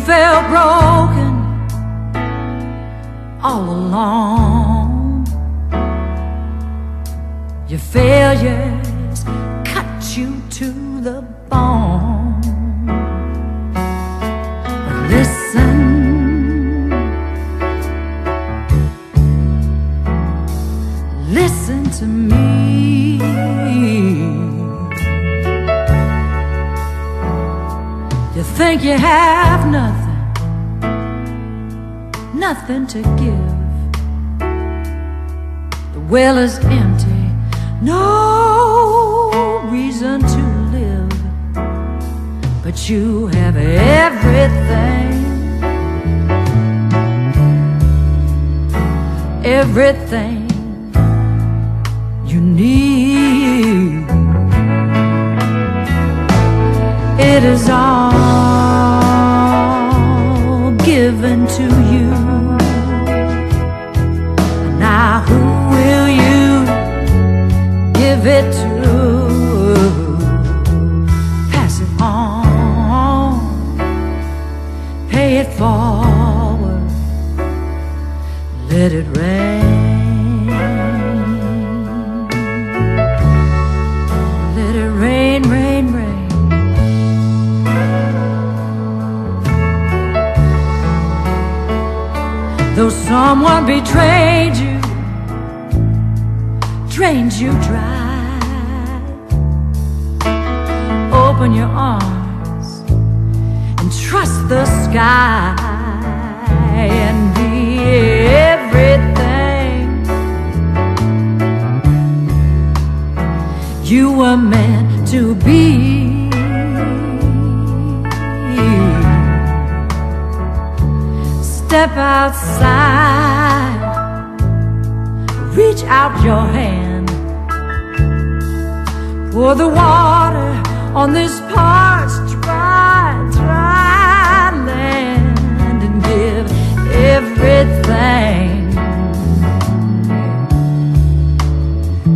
felt broken all alone. Your failures cut you to the bone. But listen. Listen to me. You think you have nothing, nothing to give. The well is empty, no reason to live. But you have everything, everything given to you. Now, who will you give it to? Pass it on, pay it forward, let it someone betrayed you, drained you dry, open your arms and trust the sky and be everything. You were meant to be. Step outside, reach out your hand, pour the water on this parched, dry, dry land, and give everything.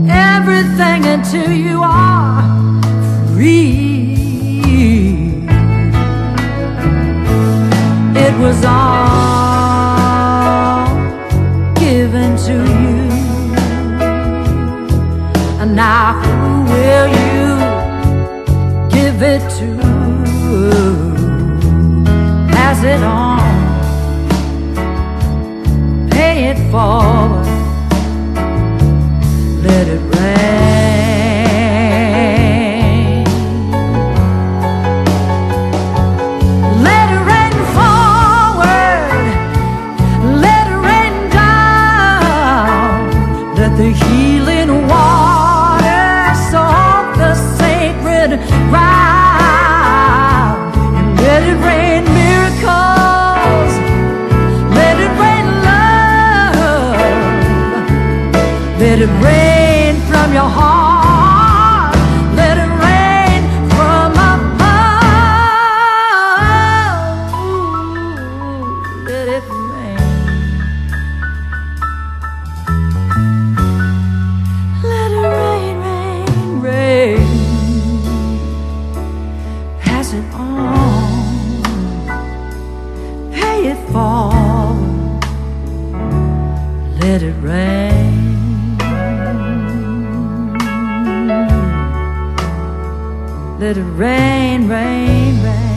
everything until you are free. It was all it forward let it rain. Let it rain forward, let it rain down, let the healing Let it rain from your heart. Let it rain from above. Let it rain. Let it rain, rain, rain. Pass it on. Pay it. Let it rain. Let it rain, rain, rain.